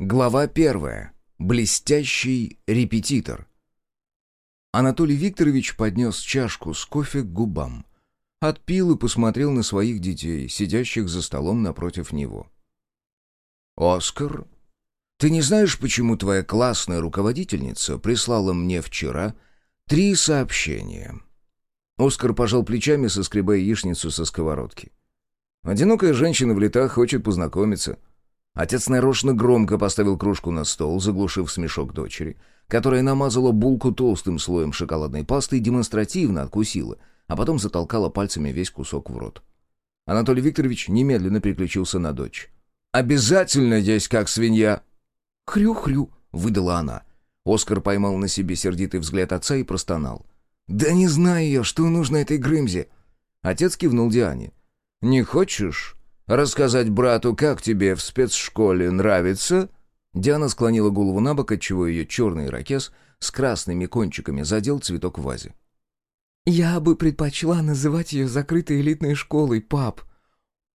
Глава первая. Блестящий репетитор. Анатолий Викторович поднес чашку с кофе к губам. Отпил и посмотрел на своих детей, сидящих за столом напротив него. «Оскар, ты не знаешь, почему твоя классная руководительница прислала мне вчера три сообщения?» Оскар пожал плечами, соскребая яичницу со сковородки. «Одинокая женщина в летах хочет познакомиться». Отец нарочно громко поставил кружку на стол, заглушив смешок дочери, которая намазала булку толстым слоем шоколадной пасты и демонстративно откусила, а потом затолкала пальцами весь кусок в рот. Анатолий Викторович немедленно переключился на дочь. «Обязательно есть как свинья!» «Хрю-хрю!» — выдала она. Оскар поймал на себе сердитый взгляд отца и простонал. «Да не знаю я, что нужно этой Грымзе!» Отец кивнул Диане. «Не хочешь Рассказать брату, как тебе в спецшколе нравится?» Диана склонила голову на бок, отчего ее черный ракес с красными кончиками задел цветок в вазе. «Я бы предпочла называть ее закрытой элитной школой, пап.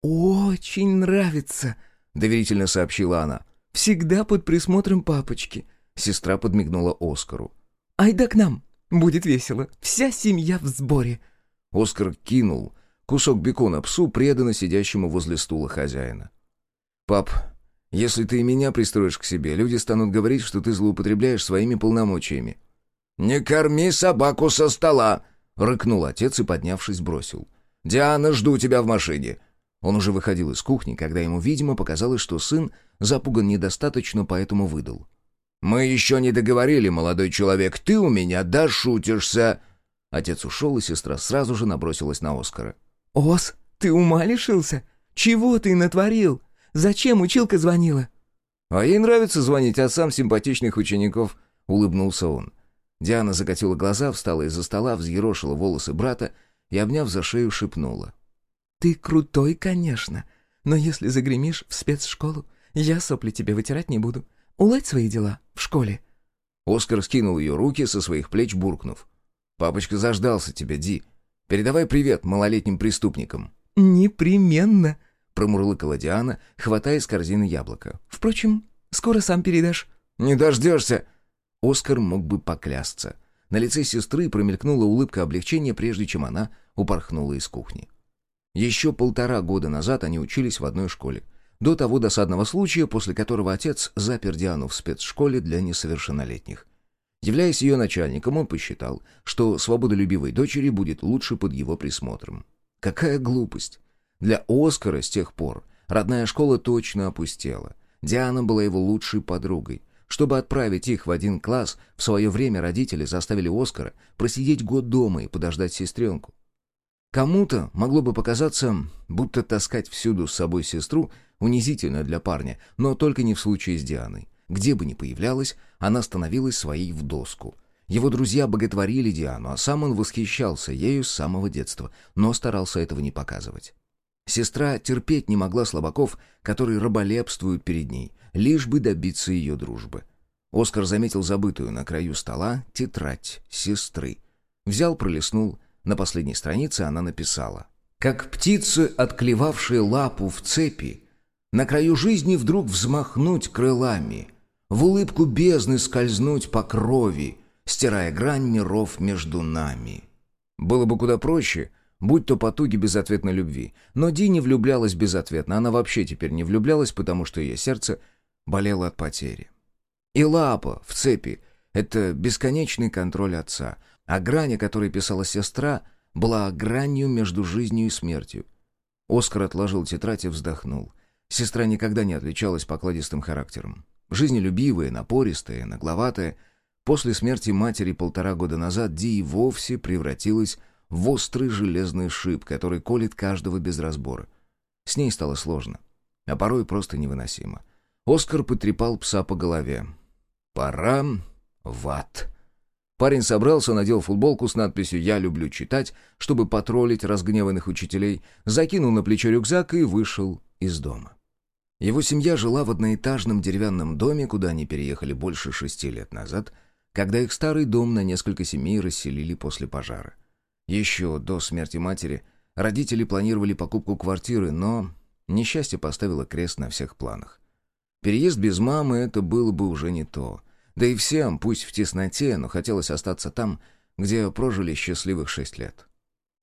Очень нравится», — доверительно сообщила она. «Всегда под присмотром папочки», — сестра подмигнула Оскару. «Айда к нам, будет весело, вся семья в сборе». Оскар кинул Кусок бекона псу, преданно сидящему возле стула хозяина. «Пап, если ты меня пристроишь к себе, люди станут говорить, что ты злоупотребляешь своими полномочиями». «Не корми собаку со стола!» — рыкнул отец и, поднявшись, бросил. «Диана, жду тебя в машине!» Он уже выходил из кухни, когда ему, видимо, показалось, что сын запуган недостаточно, поэтому выдал. «Мы еще не договорили, молодой человек, ты у меня дошутишься!» Отец ушел, и сестра сразу же набросилась на Оскара. «Ос, ты ума лишился? Чего ты натворил? Зачем училка звонила?» «А ей нравится звонить отцам симпатичных учеников», — улыбнулся он. Диана закатила глаза, встала из-за стола, взъерошила волосы брата и, обняв за шею, шепнула. «Ты крутой, конечно, но если загремишь в спецшколу, я сопли тебе вытирать не буду. Уладь свои дела в школе». Оскар скинул ее руки со своих плеч, буркнув. «Папочка заждался тебя, Ди. Передавай привет малолетним преступникам». «Непременно», — промурлыкала Диана, хватая из корзины яблоко. «Впрочем, скоро сам передашь». «Не дождешься!» Оскар мог бы поклясться. На лице сестры промелькнула улыбка облегчения, прежде чем она упорхнула из кухни. Еще полтора года назад они учились в одной школе. До того досадного случая, после которого отец запер Диану в спецшколе для несовершеннолетних. Являясь ее начальником, он посчитал, что свободолюбивой дочери будет лучше под его присмотром. Какая глупость! Для Оскара с тех пор родная школа точно опустела. Диана была его лучшей подругой. Чтобы отправить их в один класс, в свое время родители заставили Оскара просидеть год дома и подождать сестренку. Кому-то могло бы показаться, будто таскать всюду с собой сестру унизительно для парня, но только не в случае с Дианой. Где бы ни появлялась, она становилась своей в доску. Его друзья боготворили Диану, а сам он восхищался ею с самого детства, но старался этого не показывать. Сестра терпеть не могла слабаков, которые раболепствуют перед ней, лишь бы добиться ее дружбы. Оскар заметил забытую на краю стола тетрадь сестры. Взял, пролистнул. На последней странице она написала. «Как птицы, отклевавшие лапу в цепи, на краю жизни вдруг взмахнуть крылами, в улыбку бездны скользнуть по крови, стирая грань миров между нами. Было бы куда проще, будь то потуги безответной любви. Но Ди не влюблялась безответно, она вообще теперь не влюблялась, потому что ее сердце болело от потери. И лапа в цепи — это бесконечный контроль отца, а грань, о которой писала сестра, была гранью между жизнью и смертью. Оскар отложил тетрадь и вздохнул. Сестра никогда не отличалась покладистым характером. Жизнелюбивая, напористая, нагловатая, после смерти матери полтора года назад Ди и вовсе превратилась в острый железный шип, который колет каждого без разбора. С ней стало сложно, а порой просто невыносимо. Оскар потрепал пса по голове. «Пора в ад». Парень собрался, надел футболку с надписью «Я люблю читать», чтобы потроллить разгневанных учителей, закинул на плечо рюкзак и вышел из дома. Его семья жила в одноэтажном деревянном доме, куда они переехали больше шести лет назад, когда их старый дом на несколько семей расселили после пожара. Еще до смерти матери родители планировали покупку квартиры, но несчастье поставило крест на всех планах. Переезд без мамы — это было бы уже не то. Да и всем, пусть в тесноте, но хотелось остаться там, где прожили счастливых шесть лет.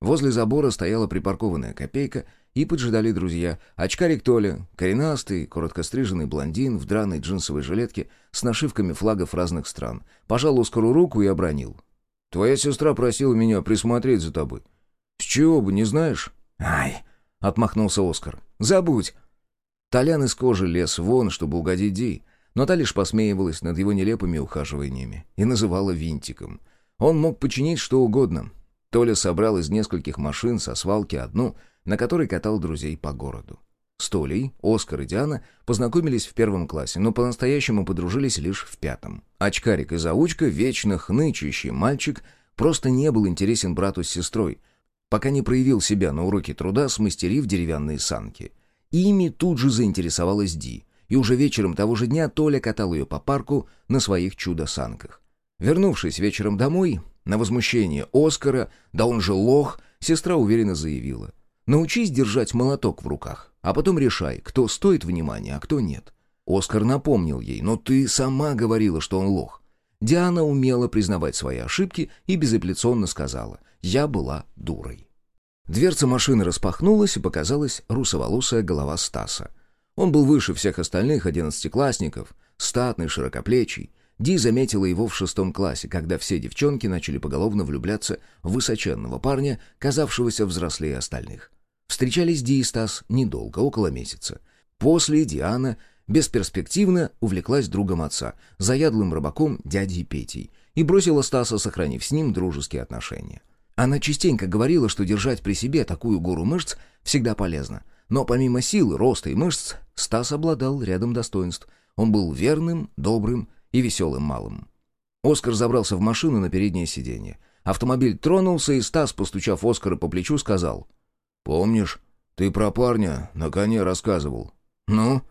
Возле забора стояла припаркованная копейка, и поджидали друзья. Очкарик Толя, коренастый, короткостриженный блондин в драной джинсовой жилетке с нашивками флагов разных стран. Пожал Оскару руку и обронил. «Твоя сестра просила меня присмотреть за тобой. С чего бы, не знаешь?» «Ай!» — отмахнулся Оскар. «Забудь!» Толян из кожи лез вон, чтобы угодить Ди, но та лишь посмеивалась над его нелепыми ухаживаниями и называла винтиком. Он мог починить что угодно. Толя собрал из нескольких машин со свалки одну, на которой катал друзей по городу. С Толей, Оскар и Диана познакомились в первом классе, но по-настоящему подружились лишь в пятом. Очкарик и заучка, вечно хнычущий мальчик, просто не был интересен брату с сестрой, пока не проявил себя на уроке труда, смастерив деревянные санки. Ими тут же заинтересовалась Ди, и уже вечером того же дня Толя катал ее по парку на своих чудо-санках. Вернувшись вечером домой, на возмущение Оскара, да он же лох, сестра уверенно заявила. «Научись держать молоток в руках, а потом решай, кто стоит внимания, а кто нет». Оскар напомнил ей, но ты сама говорила, что он лох. Диана умела признавать свои ошибки и безапелляционно сказала «Я была дурой». Дверца машины распахнулась, и показалась русоволосая голова Стаса. Он был выше всех остальных одиннадцатиклассников, статный, широкоплечий. Ди заметила его в шестом классе, когда все девчонки начали поголовно влюбляться в высоченного парня, казавшегося взрослее остальных. Встречались Ди и Стас недолго, около месяца. После Диана бесперспективно увлеклась другом отца, заядлым рыбаком дядей Петей, и бросила Стаса, сохранив с ним дружеские отношения. Она частенько говорила, что держать при себе такую гору мышц всегда полезно. Но помимо силы, роста и мышц, Стас обладал рядом достоинств. Он был верным, добрым и веселым малым. Оскар забрался в машину на переднее сиденье. Автомобиль тронулся, и Стас, постучав Оскара по плечу, сказал. «Помнишь, ты про парня на коне рассказывал?» «Ну?»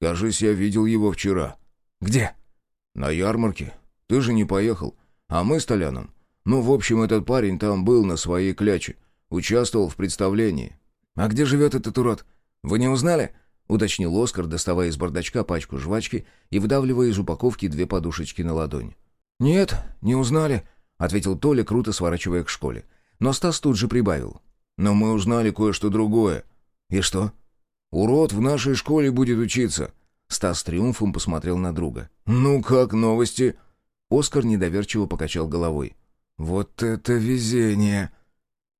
«Кажись, я видел его вчера». «Где?» «На ярмарке. Ты же не поехал. А мы с Толяном. Ну, в общем, этот парень там был на своей кляче. Участвовал в представлении». «А где живет этот урод? Вы не узнали?» — уточнил Оскар, доставая из бардачка пачку жвачки и выдавливая из упаковки две подушечки на ладонь. «Нет, не узнали», — ответил Толя, круто сворачивая к школе. Но Стас тут же прибавил. «Но мы узнали кое-что другое». «И что?» «Урод в нашей школе будет учиться». Стас триумфом посмотрел на друга. «Ну как новости?» Оскар недоверчиво покачал головой. «Вот это везение!»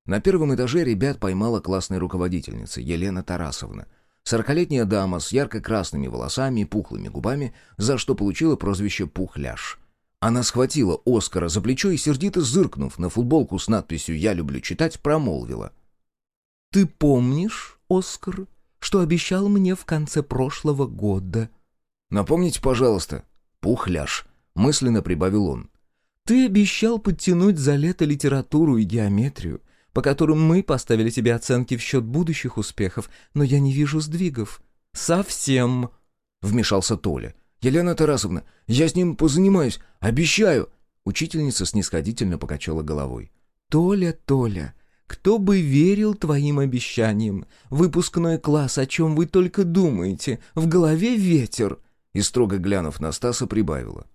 На первом этаже ребят поймала классная руководительница Елена Тарасовна. Сорокалетняя дама с ярко-красными волосами и пухлыми губами, за что получила прозвище «Пухляш». Она схватила Оскара за плечо и, сердито зыркнув на футболку с надписью «Я люблю читать», промолвила. «Ты помнишь, Оскар, что обещал мне в конце прошлого года?» «Напомните, пожалуйста». «Пухляш», — мысленно прибавил он. «Ты обещал подтянуть за лето литературу и геометрию по которым мы поставили тебе оценки в счет будущих успехов, но я не вижу сдвигов. Совсем!» Вмешался Толя. «Елена Тарасовна, я с ним позанимаюсь, обещаю!» Учительница снисходительно покачала головой. «Толя, Толя, кто бы верил твоим обещаниям? Выпускной класс, о чем вы только думаете? В голове ветер!» И строго глянув на Стаса, прибавила.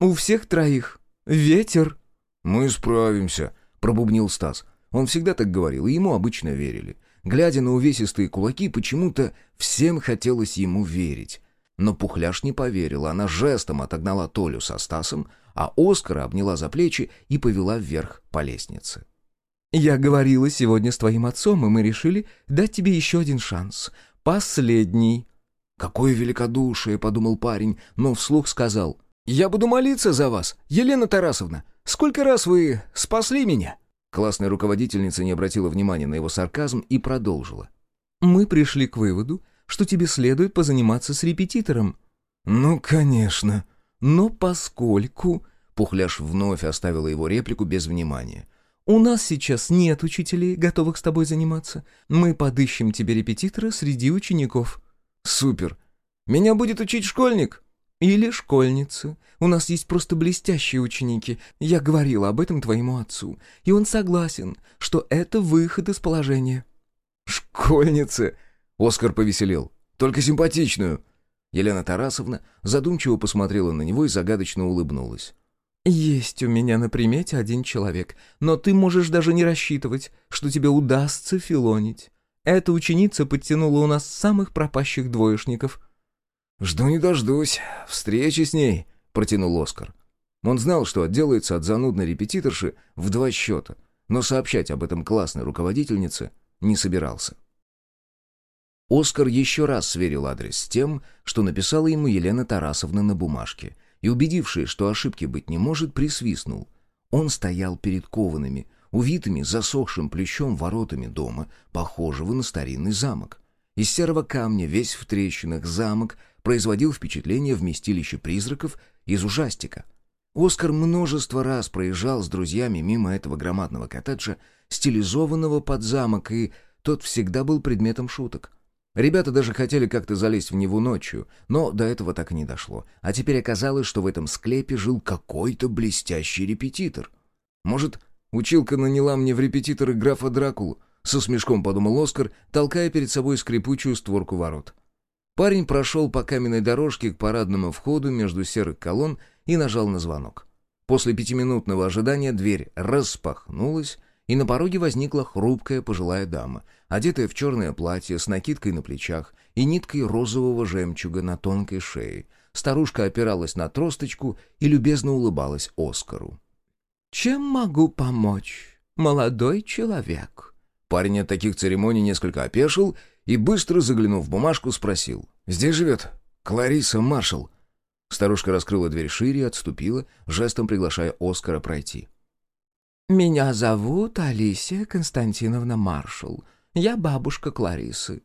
«У всех троих ветер!» «Мы справимся», — пробубнил Стас. Он всегда так говорил, и ему обычно верили. Глядя на увесистые кулаки, почему-то всем хотелось ему верить. Но Пухляш не поверила, она жестом отогнала Толю со Стасом, а Оскара обняла за плечи и повела вверх по лестнице. «Я говорила сегодня с твоим отцом, и мы решили дать тебе еще один шанс. Последний». «Какое великодушие!» — подумал парень, но вслух сказал. «Я буду молиться за вас, Елена Тарасовна. Сколько раз вы спасли меня?» Классная руководительница не обратила внимания на его сарказм и продолжила. «Мы пришли к выводу, что тебе следует позаниматься с репетитором». «Ну, конечно. Но поскольку...» Пухляш вновь оставила его реплику без внимания. «У нас сейчас нет учителей, готовых с тобой заниматься. Мы подыщем тебе репетитора среди учеников». «Супер! Меня будет учить школьник?» Или школьница. У нас есть просто блестящие ученики. Я говорила об этом твоему отцу, и он согласен, что это выход из положения». «Школьница!» — Оскар повеселел. «Только симпатичную». Елена Тарасовна задумчиво посмотрела на него и загадочно улыбнулась. «Есть у меня на примете один человек, но ты можешь даже не рассчитывать, что тебе удастся филонить. Эта ученица подтянула у нас самых пропащих двоечников». «Жду не дождусь. Встречи с ней», — протянул Оскар. Он знал, что отделается от занудной репетиторши в два счета, но сообщать об этом классной руководительнице не собирался. Оскар еще раз сверил адрес с тем, что написала ему Елена Тарасовна на бумажке, и, убедившись, что ошибки быть не может, присвистнул. Он стоял перед коваными, увитыми засохшим плющом воротами дома, похожего на старинный замок. Из серого камня, весь в трещинах, замок производил впечатление вместилища призраков из ужастика. Оскар множество раз проезжал с друзьями мимо этого громадного коттеджа, стилизованного под замок, и тот всегда был предметом шуток. Ребята даже хотели как-то залезть в него ночью, но до этого так и не дошло. А теперь оказалось, что в этом склепе жил какой-то блестящий репетитор. Может, училка наняла мне в репетиторы графа Дракулу? Со смешком подумал Оскар, толкая перед собой скрипучую створку ворот. Парень прошел по каменной дорожке к парадному входу между серых колонн и нажал на звонок. После пятиминутного ожидания дверь распахнулась, и на пороге возникла хрупкая пожилая дама, одетая в черное платье с накидкой на плечах и ниткой розового жемчуга на тонкой шее. Старушка опиралась на тросточку и любезно улыбалась Оскару. «Чем могу помочь, молодой человек?» Парень от таких церемоний несколько опешил и, быстро заглянув в бумажку, спросил. «Здесь живет Клариса Маршалл». Старушка раскрыла дверь шире отступила, жестом приглашая Оскара пройти. «Меня зовут Алисия Константиновна Маршал. Я бабушка Кларисы».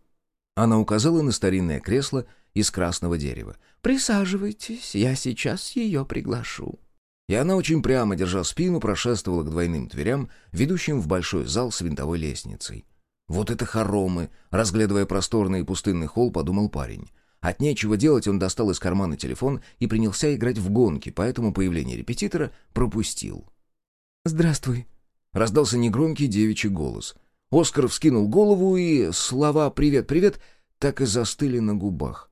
Она указала на старинное кресло из красного дерева. «Присаживайтесь, я сейчас ее приглашу». И она очень прямо, держа спину, прошествовала к двойным дверям, ведущим в большой зал с винтовой лестницей. «Вот это хоромы!» — разглядывая просторный и пустынный холл, подумал парень. От нечего делать он достал из кармана телефон и принялся играть в гонки, поэтому появление репетитора пропустил. «Здравствуй», — раздался негромкий девичий голос. Оскар вскинул голову, и слова «привет, привет» так и застыли на губах.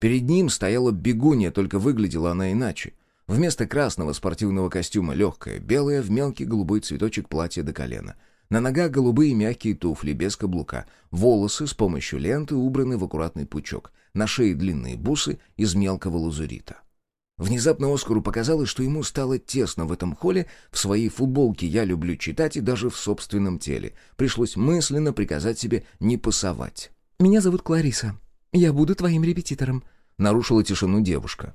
Перед ним стояла бегунья, только выглядела она иначе. Вместо красного спортивного костюма легкое, белое в мелкий голубой цветочек платье до колена. На ногах голубые мягкие туфли, без каблука. Волосы с помощью ленты убраны в аккуратный пучок. На шее длинные бусы из мелкого лазурита. Внезапно Оскару показалось, что ему стало тесно в этом холле, в своей футболке «Я люблю читать» и даже в собственном теле. Пришлось мысленно приказать себе не пасовать. «Меня зовут Клариса. Я буду твоим репетитором», — нарушила тишину девушка.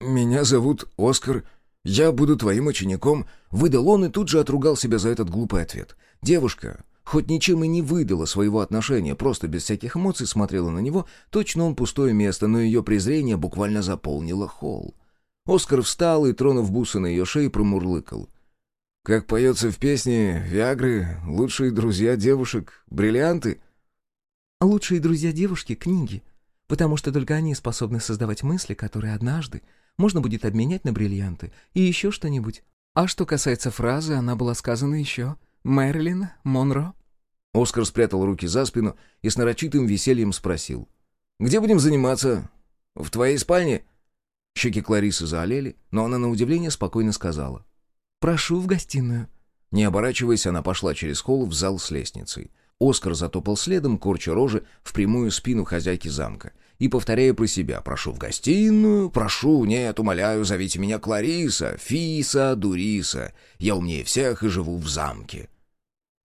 «Меня зовут Оскар. Я буду твоим учеником», — выдал он и тут же отругал себя за этот глупый ответ. Девушка хоть ничем и не выдала своего отношения, просто без всяких эмоций смотрела на него, точно он пустое место, но ее презрение буквально заполнило холл. Оскар встал и, тронув бусы на ее шее, промурлыкал. «Как поется в песне «Виагры», лучшие друзья девушек, бриллианты». «Лучшие друзья девушки — книги, потому что только они способны создавать мысли, которые однажды можно будет обменять на бриллианты и еще что-нибудь. А что касается фразы, она была сказана еще Мэрилин Монро. Оскар спрятал руки за спину и с нарочитым весельем спросил. «Где будем заниматься? В твоей спальне?» Щеки Кларисы заолели, но она на удивление спокойно сказала. «Прошу в гостиную». Не оборачиваясь, она пошла через холл в зал с лестницей. Оскар затопал следом, корча рожи в прямую спину хозяйки замка и повторяя про себя «Прошу в гостиную, прошу, нет, умоляю, зовите меня Клариса, Фиса, Дуриса, я умнее всех и живу в замке».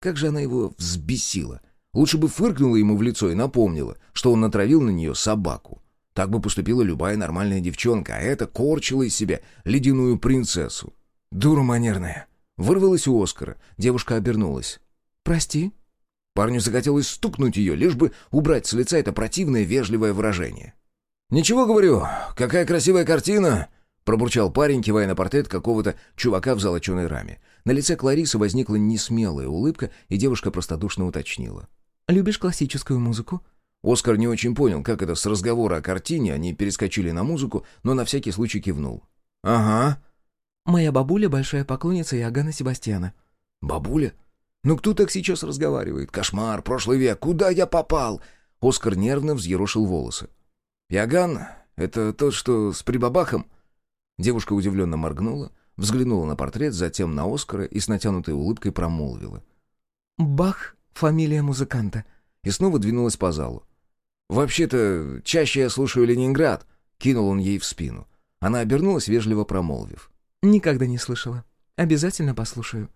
Как же она его взбесила. Лучше бы фыркнула ему в лицо и напомнила, что он натравил на нее собаку. Так бы поступила любая нормальная девчонка, а эта корчила из себя ледяную принцессу. Дура манерная. Вырвалась у Оскара. Девушка обернулась. «Прости». Парню захотелось стукнуть ее, лишь бы убрать с лица это противное вежливое выражение. «Ничего, говорю, какая красивая картина!» Пробурчал парень, кивая на портрет какого-то чувака в золоченой раме. На лице Кларисы возникла несмелая улыбка, и девушка простодушно уточнила. «Любишь классическую музыку?» Оскар не очень понял, как это с разговора о картине они перескочили на музыку, но на всякий случай кивнул. «Ага». «Моя бабуля — большая поклонница Иоганна Себастьяна». «Бабуля? Ну кто так сейчас разговаривает? Кошмар, прошлый век, куда я попал?» Оскар нервно взъерошил волосы. «Иоганн — это тот, что с прибабахом?» Девушка удивленно моргнула, взглянула на портрет, затем на Оскара и с натянутой улыбкой промолвила. «Бах — фамилия музыканта». И снова двинулась по залу. «Вообще-то, чаще я слушаю Ленинград», — кинул он ей в спину. Она обернулась, вежливо промолвив. «Никогда не слышала. Обязательно послушаю».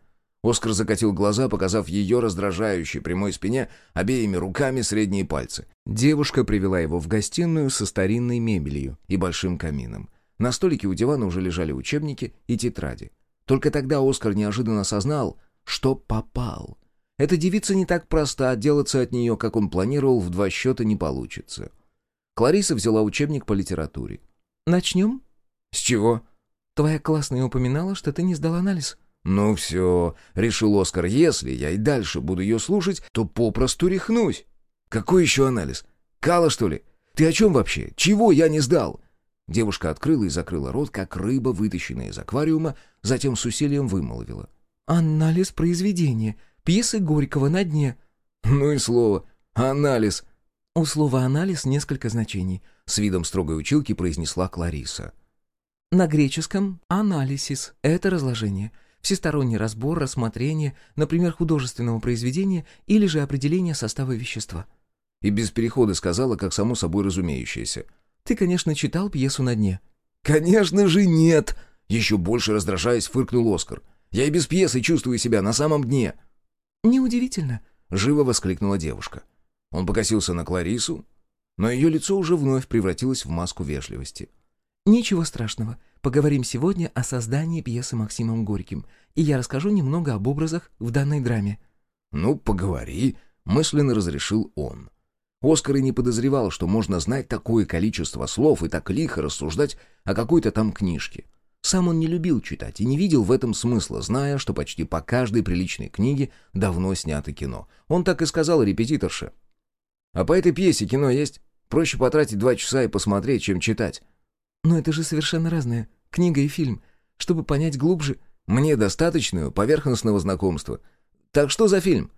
Оскар закатил глаза, показав ее раздражающей прямой спине обеими руками средние пальцы. Девушка привела его в гостиную со старинной мебелью и большим камином. На столике у дивана уже лежали учебники и тетради. Только тогда Оскар неожиданно осознал, что попал. Эта девица не так проста, отделаться от нее, как он планировал, в два счета не получится. Клариса взяла учебник по литературе. «Начнем?» «С чего?» «Твоя классная упоминала, что ты не сдал анализ». «Ну все», — решил Оскар, — «если я и дальше буду ее слушать, то попросту рехнусь». «Какой еще анализ? Кала, что ли? Ты о чем вообще? Чего я не сдал?» Девушка открыла и закрыла рот, как рыба, вытащенная из аквариума, затем с усилием вымолвила. «Анализ произведения. Пьесы Горького на дне». «Ну и слово. Анализ». «У слова «анализ» несколько значений», — с видом строгой училки произнесла Клариса. «На греческом «анализис» — это разложение, всесторонний разбор, рассмотрение, например, художественного произведения или же определение состава вещества». И без перехода сказала, как само собой разумеющееся. «Ты, конечно, читал пьесу на дне». «Конечно же нет!» Еще больше раздражаясь, фыркнул Оскар. «Я и без пьесы чувствую себя на самом дне». «Неудивительно», — живо воскликнула девушка. Он покосился на Кларису, но ее лицо уже вновь превратилось в маску вежливости. «Ничего страшного. Поговорим сегодня о создании пьесы Максимом Горьким, и я расскажу немного об образах в данной драме». «Ну, поговори», — мысленно разрешил он. Оскар и не подозревал, что можно знать такое количество слов и так лихо рассуждать о какой-то там книжке. Сам он не любил читать и не видел в этом смысла, зная, что почти по каждой приличной книге давно снято кино. Он так и сказал репетиторше. «А по этой пьесе кино есть? Проще потратить два часа и посмотреть, чем читать». «Но это же совершенно разное. Книга и фильм. Чтобы понять глубже...» «Мне достаточно поверхностного знакомства. Так что за фильм?»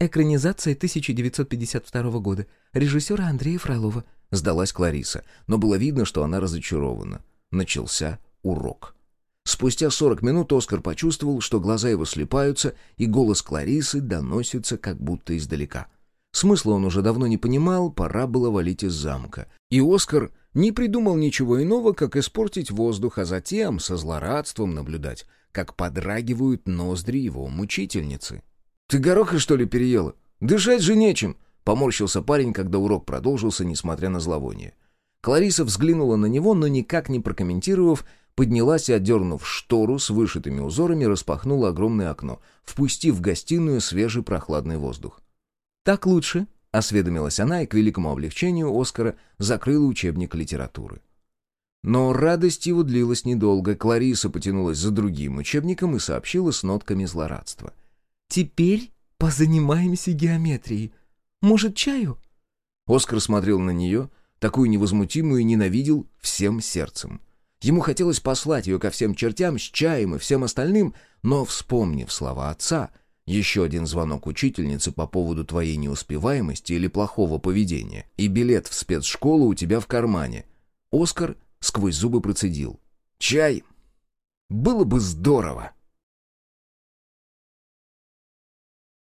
«Экранизация 1952 года. Режиссера Андрея Фролова», — сдалась Клариса. Но было видно, что она разочарована. Начался урок. Спустя 40 минут Оскар почувствовал, что глаза его слепаются, и голос Кларисы доносится как будто издалека. Смысла он уже давно не понимал, пора было валить из замка. И Оскар не придумал ничего иного, как испортить воздух, а затем со злорадством наблюдать, как подрагивают ноздри его мучительницы. «Ты гороха, что ли, переела? Дышать же нечем!» — поморщился парень, когда урок продолжился, несмотря на зловоние. Клариса взглянула на него, но никак не прокомментировав, поднялась и, отдернув штору с вышитыми узорами, распахнула огромное окно, впустив в гостиную свежий прохладный воздух. «Так лучше», — осведомилась она и, к великому облегчению Оскара, закрыла учебник литературы. Но радость его длилась недолго. Клариса потянулась за другим учебником и сообщила с нотками злорадства. «Теперь позанимаемся геометрией. Может, чаю?» Оскар смотрел на нее, такую невозмутимую, ненавидел всем сердцем. Ему хотелось послать ее ко всем чертям с чаем и всем остальным, но, вспомнив слова отца, еще один звонок учительницы по поводу твоей неуспеваемости или плохого поведения, и билет в спецшколу у тебя в кармане. Оскар сквозь зубы процедил. «Чай! Было бы здорово!»